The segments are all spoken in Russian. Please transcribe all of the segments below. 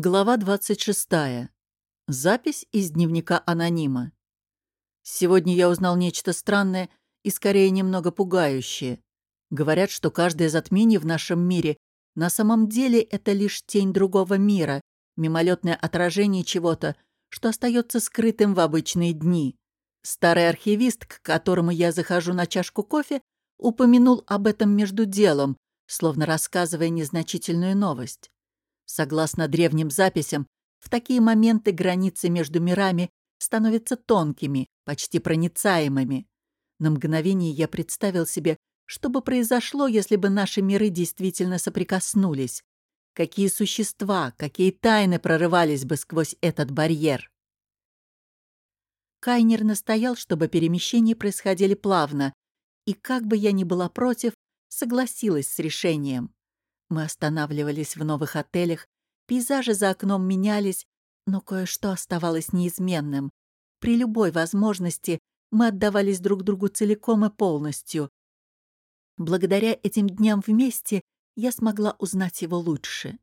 Глава 26. Запись из дневника анонима. Сегодня я узнал нечто странное и скорее немного пугающее. Говорят, что каждое затмение в нашем мире на самом деле это лишь тень другого мира, мимолетное отражение чего-то, что остается скрытым в обычные дни. Старый архивист, к которому я захожу на чашку кофе, упомянул об этом между делом, словно рассказывая незначительную новость. Согласно древним записям, в такие моменты границы между мирами становятся тонкими, почти проницаемыми. На мгновение я представил себе, что бы произошло, если бы наши миры действительно соприкоснулись. Какие существа, какие тайны прорывались бы сквозь этот барьер. Кайнер настоял, чтобы перемещения происходили плавно, и как бы я ни была против, согласилась с решением. Мы останавливались в новых отелях, пейзажи за окном менялись, но кое-что оставалось неизменным. При любой возможности мы отдавались друг другу целиком и полностью. Благодаря этим дням вместе я смогла узнать его лучше.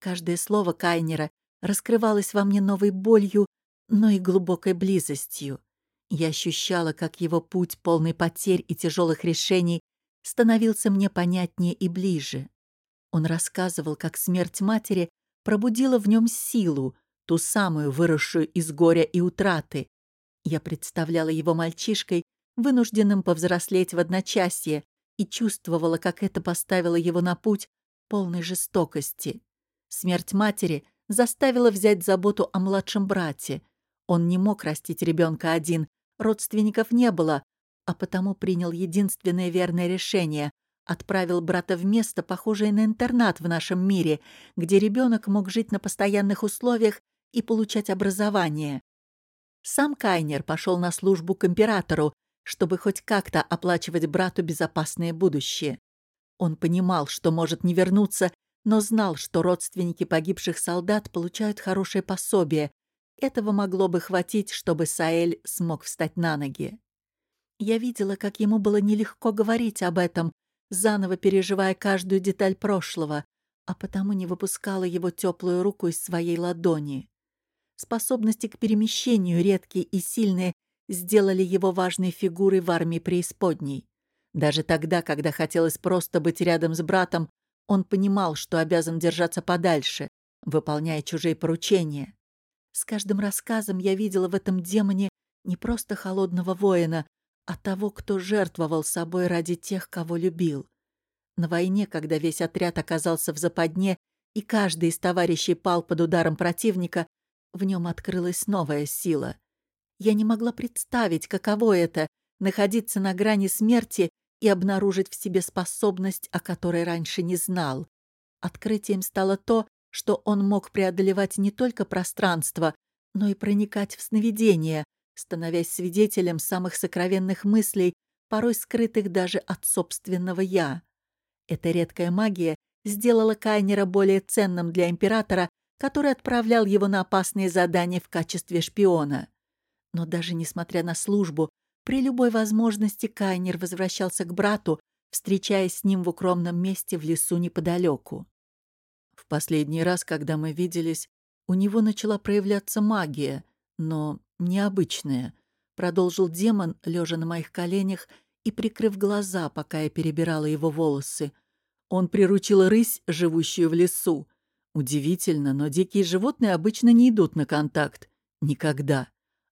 Каждое слово Кайнера раскрывалось во мне новой болью, но и глубокой близостью. Я ощущала, как его путь, полный потерь и тяжелых решений, становился мне понятнее и ближе. Он рассказывал, как смерть матери пробудила в нем силу, ту самую, выросшую из горя и утраты. Я представляла его мальчишкой, вынужденным повзрослеть в одночасье, и чувствовала, как это поставило его на путь полной жестокости. Смерть матери заставила взять заботу о младшем брате. Он не мог растить ребенка один, родственников не было, а потому принял единственное верное решение Отправил брата в место, похожее на интернат в нашем мире, где ребенок мог жить на постоянных условиях и получать образование. Сам Кайнер пошел на службу к императору, чтобы хоть как-то оплачивать брату безопасное будущее. Он понимал, что может не вернуться, но знал, что родственники погибших солдат получают хорошее пособие. Этого могло бы хватить, чтобы Саэль смог встать на ноги. Я видела, как ему было нелегко говорить об этом, заново переживая каждую деталь прошлого, а потому не выпускала его теплую руку из своей ладони. Способности к перемещению, редкие и сильные, сделали его важной фигурой в армии преисподней. Даже тогда, когда хотелось просто быть рядом с братом, он понимал, что обязан держаться подальше, выполняя чужие поручения. С каждым рассказом я видела в этом демоне не просто холодного воина, а того, кто жертвовал собой ради тех, кого любил. На войне, когда весь отряд оказался в западне, и каждый из товарищей пал под ударом противника, в нем открылась новая сила. Я не могла представить, каково это — находиться на грани смерти и обнаружить в себе способность, о которой раньше не знал. Открытием стало то, что он мог преодолевать не только пространство, но и проникать в сновидения, становясь свидетелем самых сокровенных мыслей, порой скрытых даже от собственного «я». Эта редкая магия сделала Кайнера более ценным для императора, который отправлял его на опасные задания в качестве шпиона. Но даже несмотря на службу, при любой возможности Кайнер возвращался к брату, встречаясь с ним в укромном месте в лесу неподалеку. В последний раз, когда мы виделись, у него начала проявляться магия, но необычное», — продолжил демон, лежа на моих коленях и прикрыв глаза, пока я перебирала его волосы. Он приручил рысь, живущую в лесу. Удивительно, но дикие животные обычно не идут на контакт. Никогда.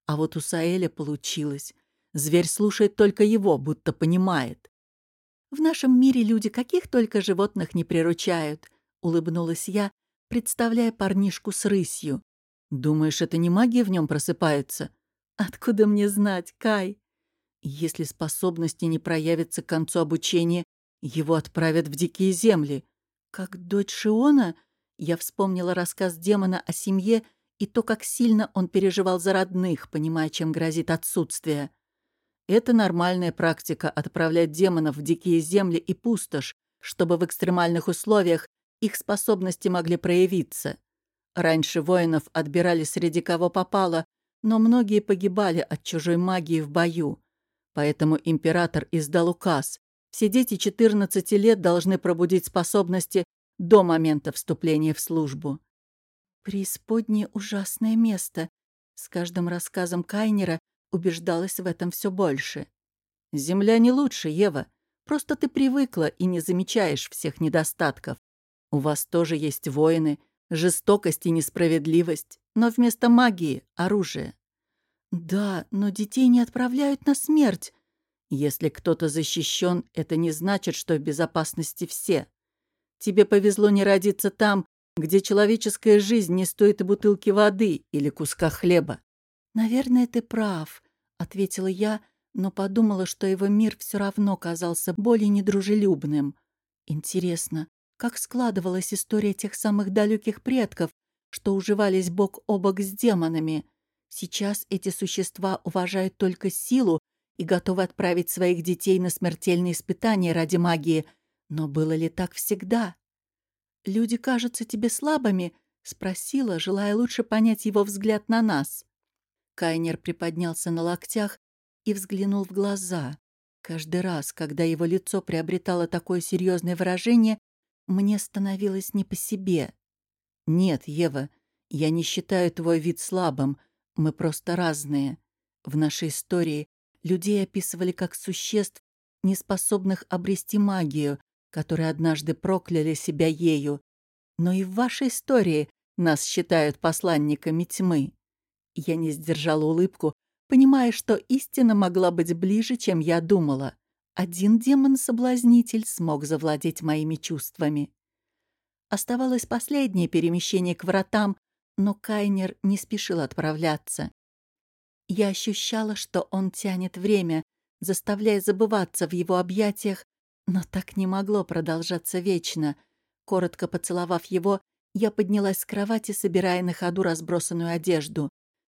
А вот у Саэля получилось. Зверь слушает только его, будто понимает. «В нашем мире люди каких только животных не приручают», — улыбнулась я, представляя парнишку с рысью. Думаешь, это не магия в нем просыпается? Откуда мне знать, Кай? Если способности не проявятся к концу обучения, его отправят в дикие земли. Как дочь Шиона, я вспомнила рассказ демона о семье и то, как сильно он переживал за родных, понимая, чем грозит отсутствие. Это нормальная практика — отправлять демонов в дикие земли и пустошь, чтобы в экстремальных условиях их способности могли проявиться. Раньше воинов отбирали среди кого попало, но многие погибали от чужой магии в бою. Поэтому император издал указ. Все дети 14 лет должны пробудить способности до момента вступления в службу. Преисподнее ужасное место. С каждым рассказом Кайнера убеждалась в этом все больше. Земля не лучше, Ева. Просто ты привыкла и не замечаешь всех недостатков. У вас тоже есть воины, жестокость и несправедливость, но вместо магии — оружие. Да, но детей не отправляют на смерть. Если кто-то защищен, это не значит, что в безопасности все. Тебе повезло не родиться там, где человеческая жизнь не стоит и бутылки воды или куска хлеба. «Наверное, ты прав», — ответила я, но подумала, что его мир все равно казался более недружелюбным. Интересно, как складывалась история тех самых далеких предков, что уживались бок о бок с демонами. Сейчас эти существа уважают только силу и готовы отправить своих детей на смертельные испытания ради магии. Но было ли так всегда? «Люди кажутся тебе слабыми?» — спросила, желая лучше понять его взгляд на нас. Кайнер приподнялся на локтях и взглянул в глаза. Каждый раз, когда его лицо приобретало такое серьезное выражение, мне становилось не по себе. «Нет, Ева, я не считаю твой вид слабым. Мы просто разные. В нашей истории людей описывали как существ, неспособных обрести магию, которые однажды прокляли себя ею. Но и в вашей истории нас считают посланниками тьмы. Я не сдержала улыбку, понимая, что истина могла быть ближе, чем я думала. Один демон-соблазнитель смог завладеть моими чувствами. Оставалось последнее перемещение к вратам, но Кайнер не спешил отправляться. Я ощущала, что он тянет время, заставляя забываться в его объятиях, но так не могло продолжаться вечно. Коротко поцеловав его, я поднялась с кровати, собирая на ходу разбросанную одежду.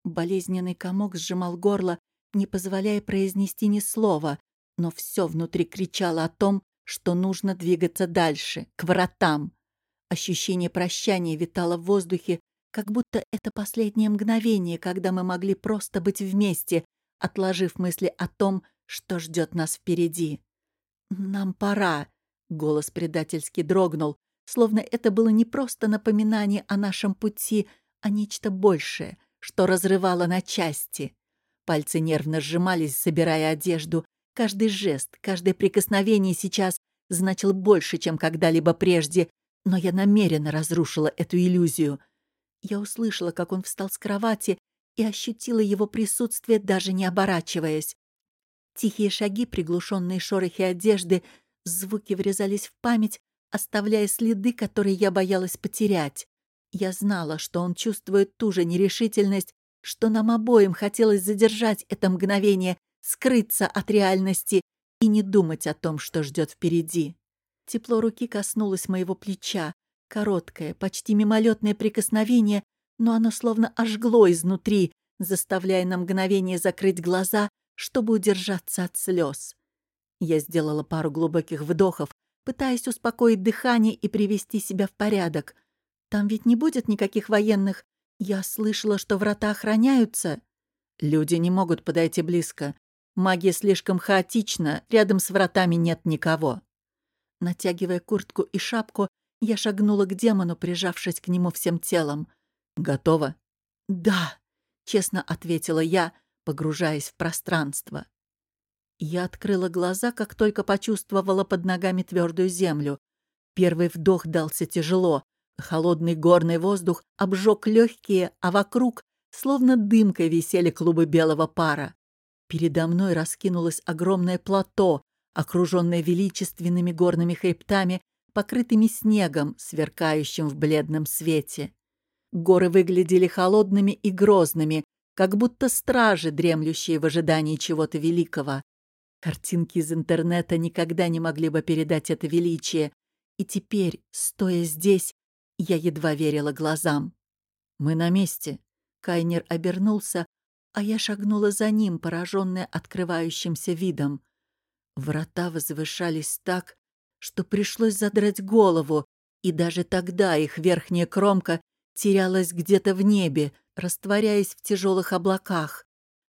Болезненный комок сжимал горло, не позволяя произнести ни слова, но все внутри кричало о том, что нужно двигаться дальше, к вратам. Ощущение прощания витало в воздухе, как будто это последнее мгновение, когда мы могли просто быть вместе, отложив мысли о том, что ждет нас впереди. «Нам пора», — голос предательски дрогнул, словно это было не просто напоминание о нашем пути, а нечто большее, что разрывало на части. Пальцы нервно сжимались, собирая одежду. Каждый жест, каждое прикосновение сейчас значил больше, чем когда-либо прежде, но я намеренно разрушила эту иллюзию. Я услышала, как он встал с кровати и ощутила его присутствие, даже не оборачиваясь. Тихие шаги, приглушенные шорохи одежды, звуки врезались в память, оставляя следы, которые я боялась потерять. Я знала, что он чувствует ту же нерешительность, что нам обоим хотелось задержать это мгновение, скрыться от реальности и не думать о том, что ждет впереди. Тепло руки коснулось моего плеча, короткое, почти мимолетное прикосновение, но оно словно ожгло изнутри, заставляя на мгновение закрыть глаза чтобы удержаться от слез. Я сделала пару глубоких вдохов, пытаясь успокоить дыхание и привести себя в порядок. Там ведь не будет никаких военных. Я слышала, что врата охраняются. Люди не могут подойти близко. Магия слишком хаотична, рядом с вратами нет никого. Натягивая куртку и шапку, я шагнула к демону, прижавшись к нему всем телом. «Готово?» «Да», — честно ответила я, — погружаясь в пространство. Я открыла глаза, как только почувствовала под ногами твердую землю. Первый вдох дался тяжело. Холодный горный воздух обжег легкие, а вокруг, словно дымкой, висели клубы белого пара. Передо мной раскинулось огромное плато, окруженное величественными горными хребтами, покрытыми снегом, сверкающим в бледном свете. Горы выглядели холодными и грозными, как будто стражи, дремлющие в ожидании чего-то великого. Картинки из интернета никогда не могли бы передать это величие, и теперь, стоя здесь, я едва верила глазам. «Мы на месте». Кайнер обернулся, а я шагнула за ним, пораженная открывающимся видом. Врата возвышались так, что пришлось задрать голову, и даже тогда их верхняя кромка терялась где-то в небе, растворяясь в тяжелых облаках.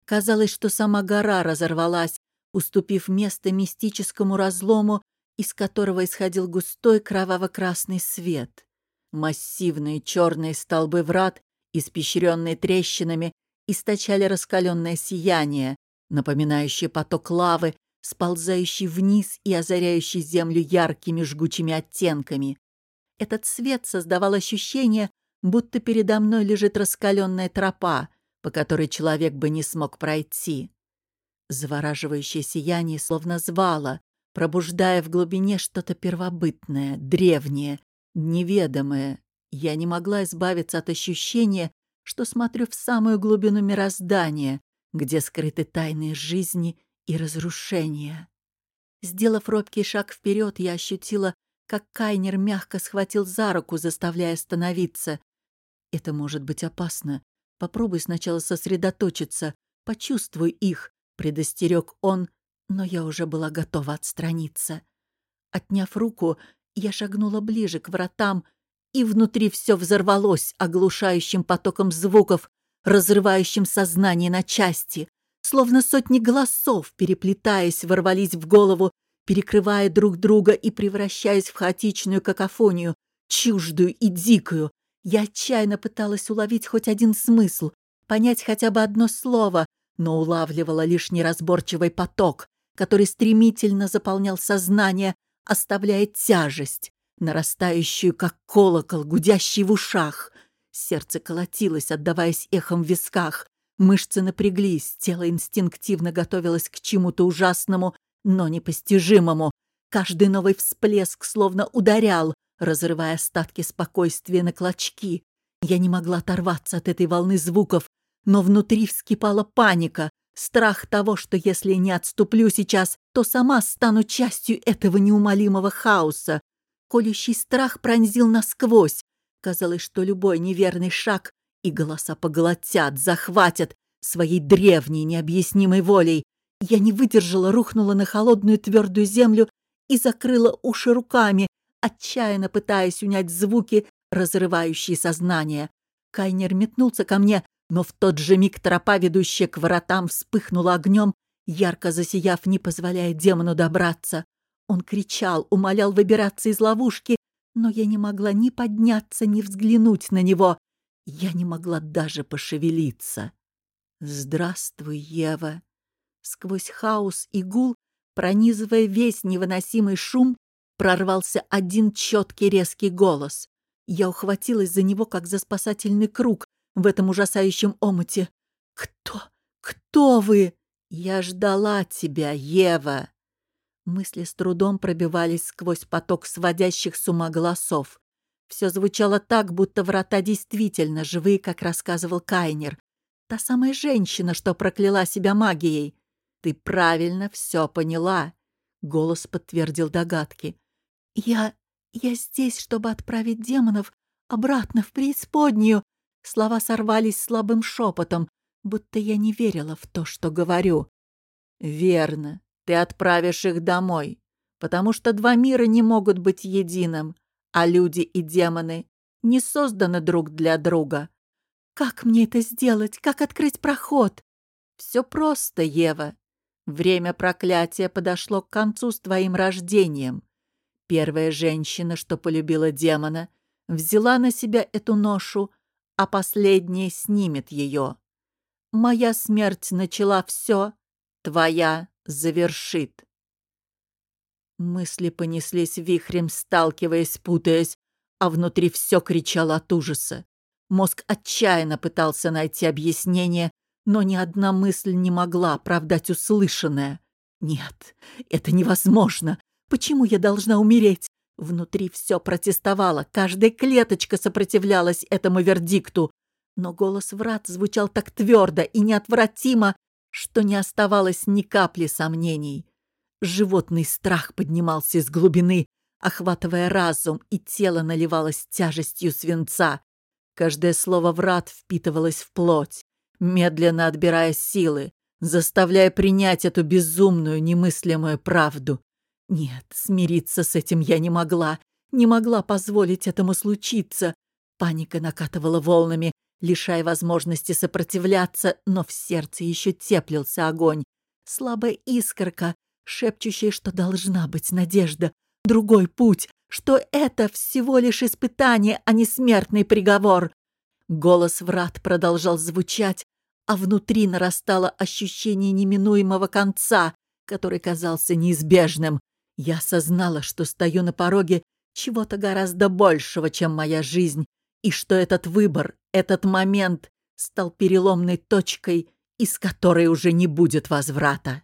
Казалось, что сама гора разорвалась, уступив место мистическому разлому, из которого исходил густой кроваво-красный свет. Массивные черные столбы врат, испещренные трещинами, источали раскаленное сияние, напоминающее поток лавы, сползающий вниз и озаряющий землю яркими жгучими оттенками. Этот свет создавал ощущение, будто передо мной лежит раскаленная тропа, по которой человек бы не смог пройти. Завораживающее сияние словно звало, пробуждая в глубине что-то первобытное, древнее, неведомое. Я не могла избавиться от ощущения, что смотрю в самую глубину мироздания, где скрыты тайны жизни и разрушения. Сделав робкий шаг вперед, я ощутила, как Кайнер мягко схватил за руку, заставляя остановиться. Это может быть опасно. Попробуй сначала сосредоточиться, почувствуй их, предостерег он, но я уже была готова отстраниться. Отняв руку, я шагнула ближе к вратам, и внутри все взорвалось оглушающим потоком звуков, разрывающим сознание на части. Словно сотни голосов, переплетаясь, ворвались в голову, перекрывая друг друга и превращаясь в хаотичную какофонию, чуждую и дикую. Я отчаянно пыталась уловить хоть один смысл, понять хотя бы одно слово, но улавливала лишь неразборчивый поток, который стремительно заполнял сознание, оставляя тяжесть, нарастающую, как колокол, гудящий в ушах. Сердце колотилось, отдаваясь эхом в висках. Мышцы напряглись, тело инстинктивно готовилось к чему-то ужасному, но непостижимому. Каждый новый всплеск словно ударял, разрывая остатки спокойствия на клочки. Я не могла оторваться от этой волны звуков, но внутри вскипала паника, страх того, что если не отступлю сейчас, то сама стану частью этого неумолимого хаоса. Колющий страх пронзил насквозь. Казалось, что любой неверный шаг и голоса поглотят, захватят своей древней необъяснимой волей. Я не выдержала, рухнула на холодную твердую землю и закрыла уши руками, отчаянно пытаясь унять звуки, разрывающие сознание. Кайнер метнулся ко мне, но в тот же миг тропа, ведущая к воротам, вспыхнула огнем, ярко засияв, не позволяя демону добраться. Он кричал, умолял выбираться из ловушки, но я не могла ни подняться, ни взглянуть на него. Я не могла даже пошевелиться. «Здравствуй, Ева!» Сквозь хаос и гул, пронизывая весь невыносимый шум, прорвался один четкий резкий голос. Я ухватилась за него, как за спасательный круг в этом ужасающем омуте. «Кто? Кто вы?» «Я ждала тебя, Ева!» Мысли с трудом пробивались сквозь поток сводящих с ума голосов. Все звучало так, будто врата действительно живые, как рассказывал Кайнер. Та самая женщина, что прокляла себя магией. Ты правильно все поняла. Голос подтвердил догадки. Я... я здесь, чтобы отправить демонов обратно в преисподнюю. Слова сорвались слабым шепотом, будто я не верила в то, что говорю. Верно. Ты отправишь их домой, потому что два мира не могут быть единым, а люди и демоны не созданы друг для друга. Как мне это сделать? Как открыть проход? Все просто, Ева. Время проклятия подошло к концу с твоим рождением. Первая женщина, что полюбила демона, взяла на себя эту ношу, а последняя снимет ее. Моя смерть начала все, твоя завершит. Мысли понеслись вихрем, сталкиваясь, путаясь, а внутри все кричало от ужаса. Мозг отчаянно пытался найти объяснение, но ни одна мысль не могла оправдать услышанное. «Нет, это невозможно! Почему я должна умереть?» Внутри все протестовало, каждая клеточка сопротивлялась этому вердикту. Но голос врат звучал так твердо и неотвратимо, что не оставалось ни капли сомнений. Животный страх поднимался из глубины, охватывая разум, и тело наливалось тяжестью свинца. Каждое слово врат впитывалось в плоть, медленно отбирая силы, заставляя принять эту безумную, немыслимую правду. Нет, смириться с этим я не могла, не могла позволить этому случиться. Паника накатывала волнами, лишая возможности сопротивляться, но в сердце еще теплился огонь. Слабая искорка, шепчущая, что должна быть надежда, другой путь, что это всего лишь испытание, а не смертный приговор. Голос врат продолжал звучать, а внутри нарастало ощущение неминуемого конца, который казался неизбежным. Я осознала, что стою на пороге чего-то гораздо большего, чем моя жизнь, и что этот выбор, этот момент стал переломной точкой, из которой уже не будет возврата.